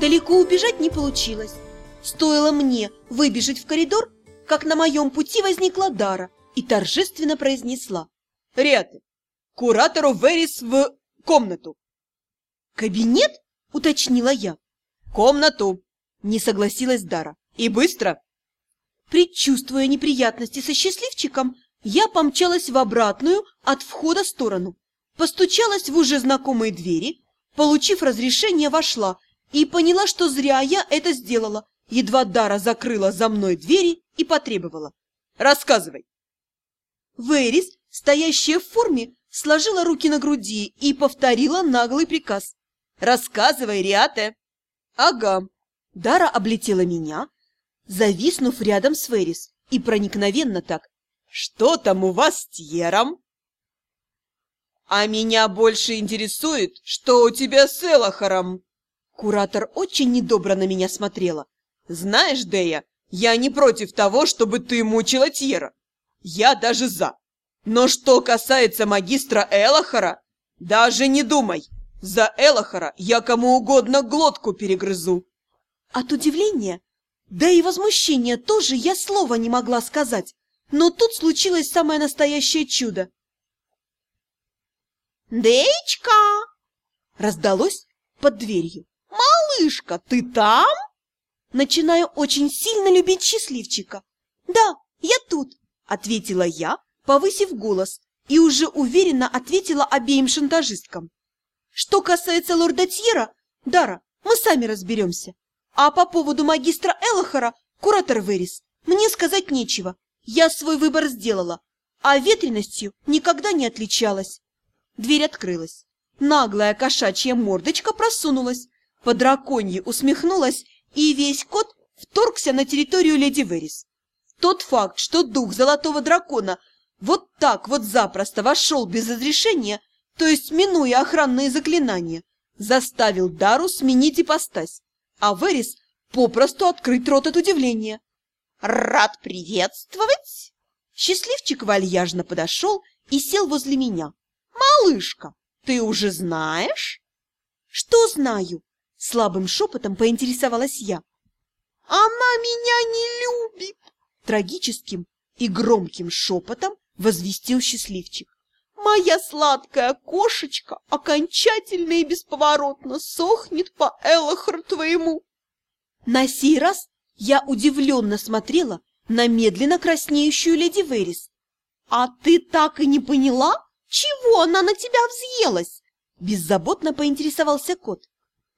Далеко убежать не получилось. Стоило мне выбежать в коридор, как на моем пути возникла Дара и торжественно произнесла. Риаты, куратору Верис в комнату. «Кабинет?» — уточнила я. «Комнату!» — не согласилась Дара. «И быстро!» Предчувствуя неприятности со счастливчиком, я помчалась в обратную от входа сторону, постучалась в уже знакомые двери, получив разрешение, вошла и поняла, что зря я это сделала. Едва Дара закрыла за мной двери и потребовала. «Рассказывай!» Верис, стоящая в форме, сложила руки на груди и повторила наглый приказ. «Рассказывай, Риате!» «Ага». Дара облетела меня, зависнув рядом с Феррис, и проникновенно так. «Что там у вас с Тьером?» «А меня больше интересует, что у тебя с Элохором!» Куратор очень недобро на меня смотрела. «Знаешь, Дея, я не против того, чтобы ты мучила Тьера. Я даже за. Но что касается магистра Элохора, даже не думай. За Элохора я кому угодно глотку перегрызу. От удивления, да и возмущения тоже я слова не могла сказать. Но тут случилось самое настоящее чудо. «Деечка!» раздалось под дверью. «Малышка, ты там?» Начинаю очень сильно любить счастливчика. «Да, я тут», — ответила я, повысив голос, и уже уверенно ответила обеим шантажисткам. «Что касается лорда Тьера, Дара, мы сами разберемся. А по поводу магистра Элохора, куратор Верис, мне сказать нечего. Я свой выбор сделала, а ветренностью никогда не отличалась». Дверь открылась. Наглая кошачья мордочка просунулась, по драконье усмехнулась, и весь кот вторгся на территорию леди Верис. Тот факт, что дух золотого дракона вот так вот запросто вошел без разрешения, то есть минуя охранные заклинания, заставил Дару сменить ипостась, а Верис попросту открыть рот от удивления. «Рад приветствовать!» Счастливчик вальяжно подошел и сел возле меня. «Малышка, ты уже знаешь?» «Что знаю?» — слабым шепотом поинтересовалась я. «Она меня не любит!» Трагическим и громким шепотом возвестил счастливчик. «Моя сладкая кошечка окончательно и бесповоротно сохнет по Элохору твоему!» На сей раз я удивленно смотрела на медленно краснеющую леди Верис. «А ты так и не поняла, чего она на тебя взъелась?» Беззаботно поинтересовался кот.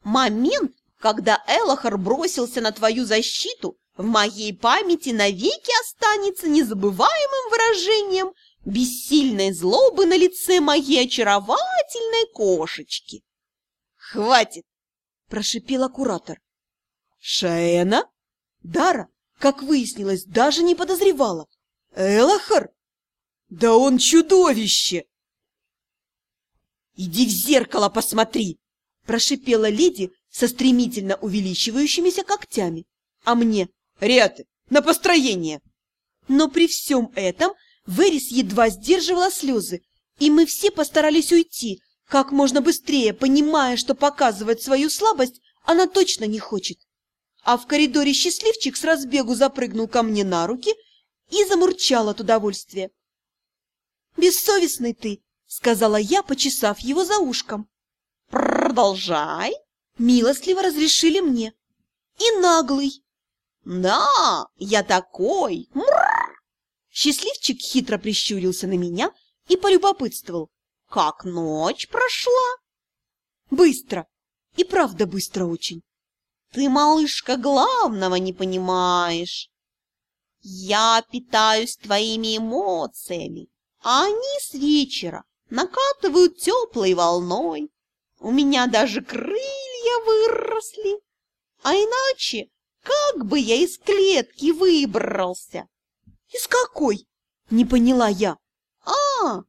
«Момент, когда Элохор бросился на твою защиту, в моей памяти навеки останется незабываемым выражением бессильной злобы на лице моей очаровательной кошечки. «Хватит!» – прошипела куратор. «Шаэна?» Дара, как выяснилось, даже не подозревала. «Элохор? Да он чудовище!» «Иди в зеркало посмотри!» – прошипела леди со стремительно увеличивающимися когтями. А мне Риаты, на построение!» Но при всем этом Верис едва сдерживала слезы, и мы все постарались уйти, как можно быстрее, понимая, что показывать свою слабость она точно не хочет. А в коридоре счастливчик с разбегу запрыгнул ко мне на руки и замурчал от удовольствия. «Бессовестный ты!» — сказала я, почесав его за ушком. «Продолжай!» — милостливо разрешили мне. «И наглый!» «Да, я такой! Мрррр!» Счастливчик хитро прищурился на меня и полюбопытствовал. «Как ночь прошла?» «Быстро! И правда быстро очень!» «Ты, малышка, главного не понимаешь. Я питаюсь твоими эмоциями, а они с вечера накатывают теплой волной. У меня даже крылья выросли, а иначе как бы я из клетки выбрался? Из какой? Не поняла я. А,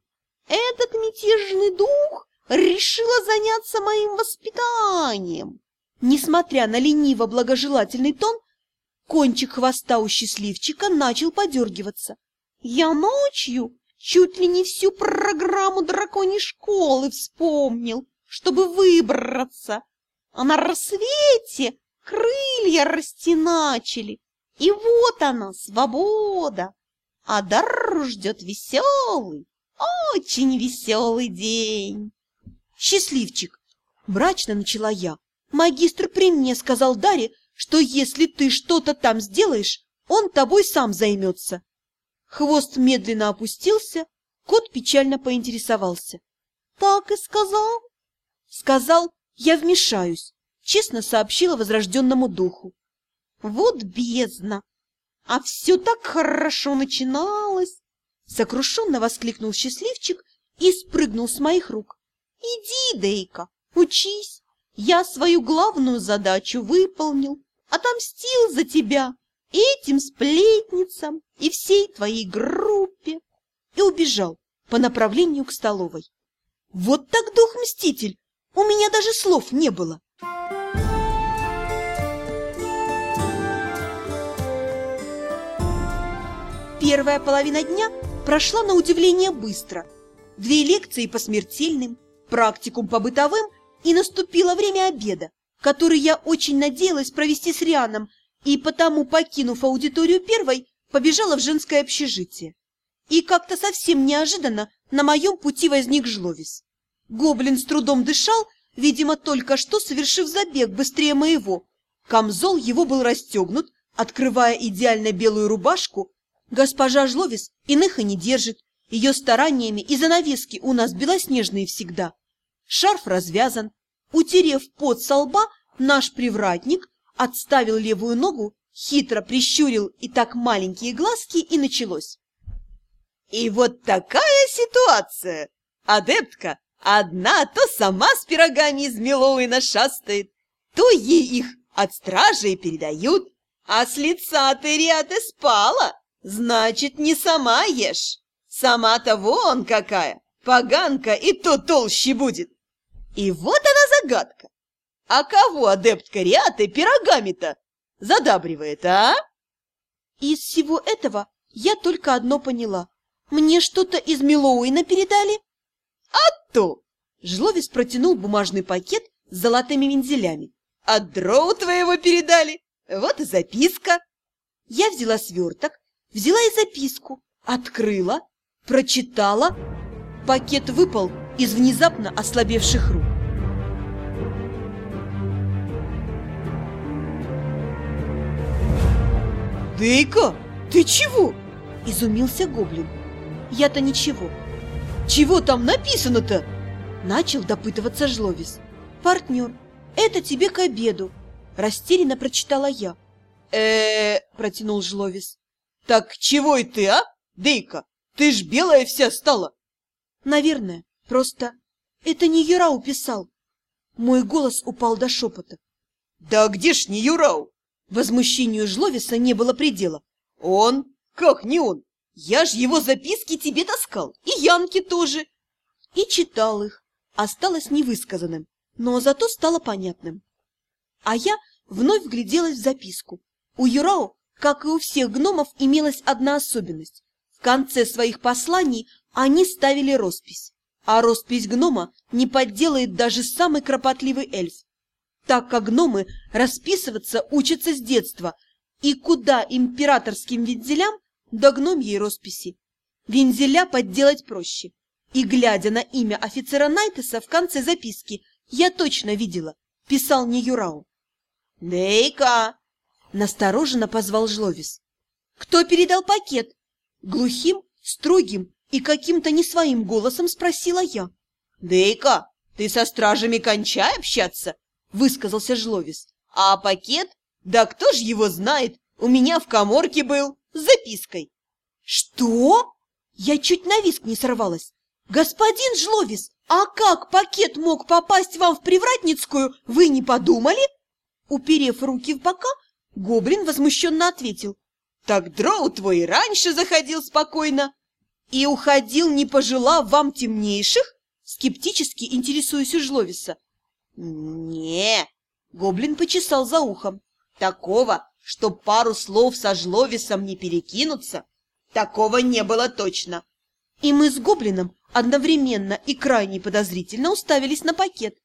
этот мятежный дух решила заняться моим воспитанием. Несмотря на лениво-благожелательный тон, кончик хвоста у счастливчика начал подергиваться. Я ночью чуть ли не всю программу драконьей школы вспомнил, чтобы выбраться, а на рассвете крылья расти начали, и вот она, свобода. А дар ждет веселый, очень веселый день. Счастливчик, мрачно начала я. Магистр при мне сказал Даре, что если ты что-то там сделаешь, он тобой сам займется. Хвост медленно опустился, кот печально поинтересовался. Так и сказал? Сказал, я вмешаюсь, честно сообщила возрожденному духу. Вот бездна! А все так хорошо начиналось! Сокрушенно воскликнул счастливчик и спрыгнул с моих рук. Иди, Дейка, учись! Я свою главную задачу выполнил, отомстил за тебя этим сплетницам и всей твоей группе и убежал по направлению к столовой. Вот так дух-мститель! У меня даже слов не было. Первая половина дня прошла на удивление быстро. Две лекции по смертельным, практикум по бытовым, и наступило время обеда, который я очень надеялась провести с Рианом, и потому, покинув аудиторию первой, побежала в женское общежитие. И как-то совсем неожиданно на моем пути возник жловис. Гоблин с трудом дышал, видимо, только что совершив забег быстрее моего. Камзол его был расстегнут, открывая идеально белую рубашку. Госпожа Жловис иных и не держит. Ее стараниями и занавески у нас белоснежные всегда. Шарф развязан. Утерев пот со лба, наш привратник отставил левую ногу, хитро прищурил и так маленькие глазки, и началось. И вот такая ситуация. Адептка одна то сама с пирогами из Милоуина шастает, то ей их от стражей передают, а с лица ты ряд спала, значит, не сама ешь. Сама-то вон какая, поганка и то толще будет. И вот она загадка. А кого адептка Риаты пирогами-то задабривает, а? Из всего этого я только одно поняла. Мне что-то из Милоуина передали? А то! Жловис протянул бумажный пакет с золотыми вензелями. От дроу твоего передали. Вот и записка. Я взяла сверток, взяла и записку, открыла, прочитала. Пакет выпал из внезапно ослабевших рук. Дейка, ты чего? Изумился гоблин. Я-то ничего. Чего там написано-то? Начал допытываться Жловис. Партнер, это тебе к обеду. Растерянно прочитала я. э протянул Жловис. Так чего и ты, а, Дейка? Ты ж белая вся стала. Наверное, просто это не Юрау писал. Мой голос упал до шепота. Да где ж не Юрау? Возмущению Жловиса не было предела. Он? Как не он? Я ж его записки тебе таскал, и Янки тоже. И читал их. Осталось невысказанным, но зато стало понятным. А я вновь вгляделась в записку. У Юрао, как и у всех гномов, имелась одна особенность. В конце своих посланий они ставили роспись. А роспись гнома не подделает даже самый кропотливый эльф. Так как гномы расписываться учатся с детства, и куда императорским вензелям до гномьей росписи. Вензеля подделать проще. И, глядя на имя офицера Найтеса в конце записки, я точно видела, писал не Юрау. «Дейка!» — настороженно позвал Жловис. «Кто передал пакет?» Глухим, строгим и каким-то не своим голосом спросила я. «Дейка, ты со стражами кончай общаться!» — высказался Жловис. «А пакет? Да кто ж его знает? У меня в коморке был с запиской». «Что?» Я чуть на виск не сорвалась. «Господин Жловис, а как пакет мог попасть вам в Привратницкую, вы не подумали?» Уперев руки в бока, гоблин возмущенно ответил. «Так дроу твой раньше заходил спокойно и уходил, не пожелав вам темнейших?» Скептически интересуюсь у Жловиса. не гоблин почесал за ухом. «Такого, что пару слов со Жловисом не перекинуться, такого не было точно». И мы с гоблином одновременно и крайне подозрительно уставились на пакет.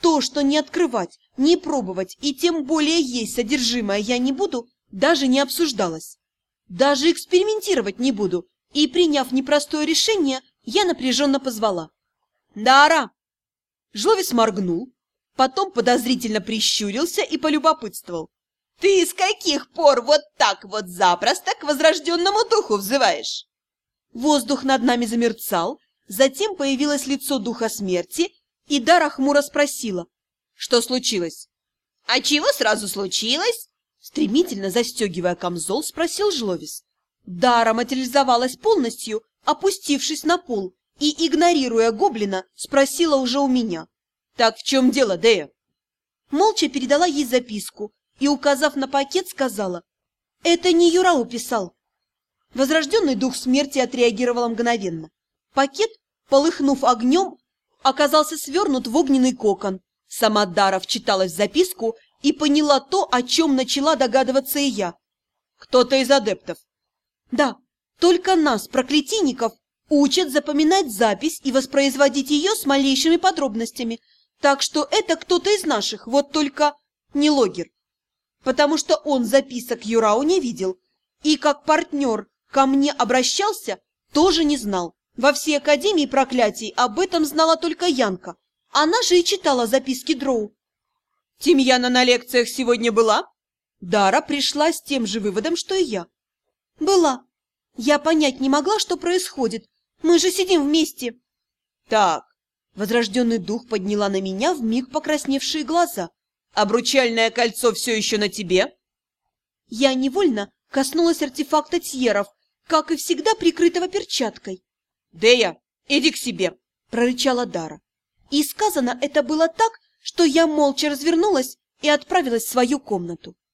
То, что не открывать, не пробовать и тем более есть содержимое я не буду, даже не обсуждалось. Даже экспериментировать не буду. И, приняв непростое решение, я напряженно позвала. «Дара!» Жловис моргнул, потом подозрительно прищурился и полюбопытствовал. «Ты с каких пор вот так вот запросто к возрожденному духу взываешь?» Воздух над нами замерцал, затем появилось лицо духа смерти, и Дара хмуро спросила, что случилось. «А чего сразу случилось?» Стремительно застегивая камзол, спросил Жловис. Дара материализовалась полностью, опустившись на пол, и, игнорируя гоблина, спросила уже у меня. «Так в чем дело, Дея?» Молча передала ей записку и, указав на пакет, сказала. «Это не Юрау писал». Возрожденный дух смерти отреагировал мгновенно. Пакет, полыхнув огнем, оказался свернут в огненный кокон. Сама Дара вчиталась в записку и поняла то, о чем начала догадываться и я. «Кто-то из адептов». «Да, только нас, проклятийников, учат запоминать запись и воспроизводить ее с малейшими подробностями, так что это кто-то из наших, вот только не логер. Потому что он записок Юрау не видел, и как партнер ко мне обращался, тоже не знал. Во всей Академии проклятий об этом знала только Янка. Она же и читала записки Дроу. «Тимьяна на лекциях сегодня была?» Дара пришла с тем же выводом, что и я. «Была. Я понять не могла, что происходит. Мы же сидим вместе». «Так». Возрожденный дух подняла на меня в миг покрасневшие глаза. «Обручальное кольцо все еще на тебе?» Я невольно коснулась артефакта Тьеров, как и всегда прикрытого перчаткой. «Дея, иди к себе!» — прорычала Дара. И сказано это было так, что я молча развернулась и отправилась в свою комнату.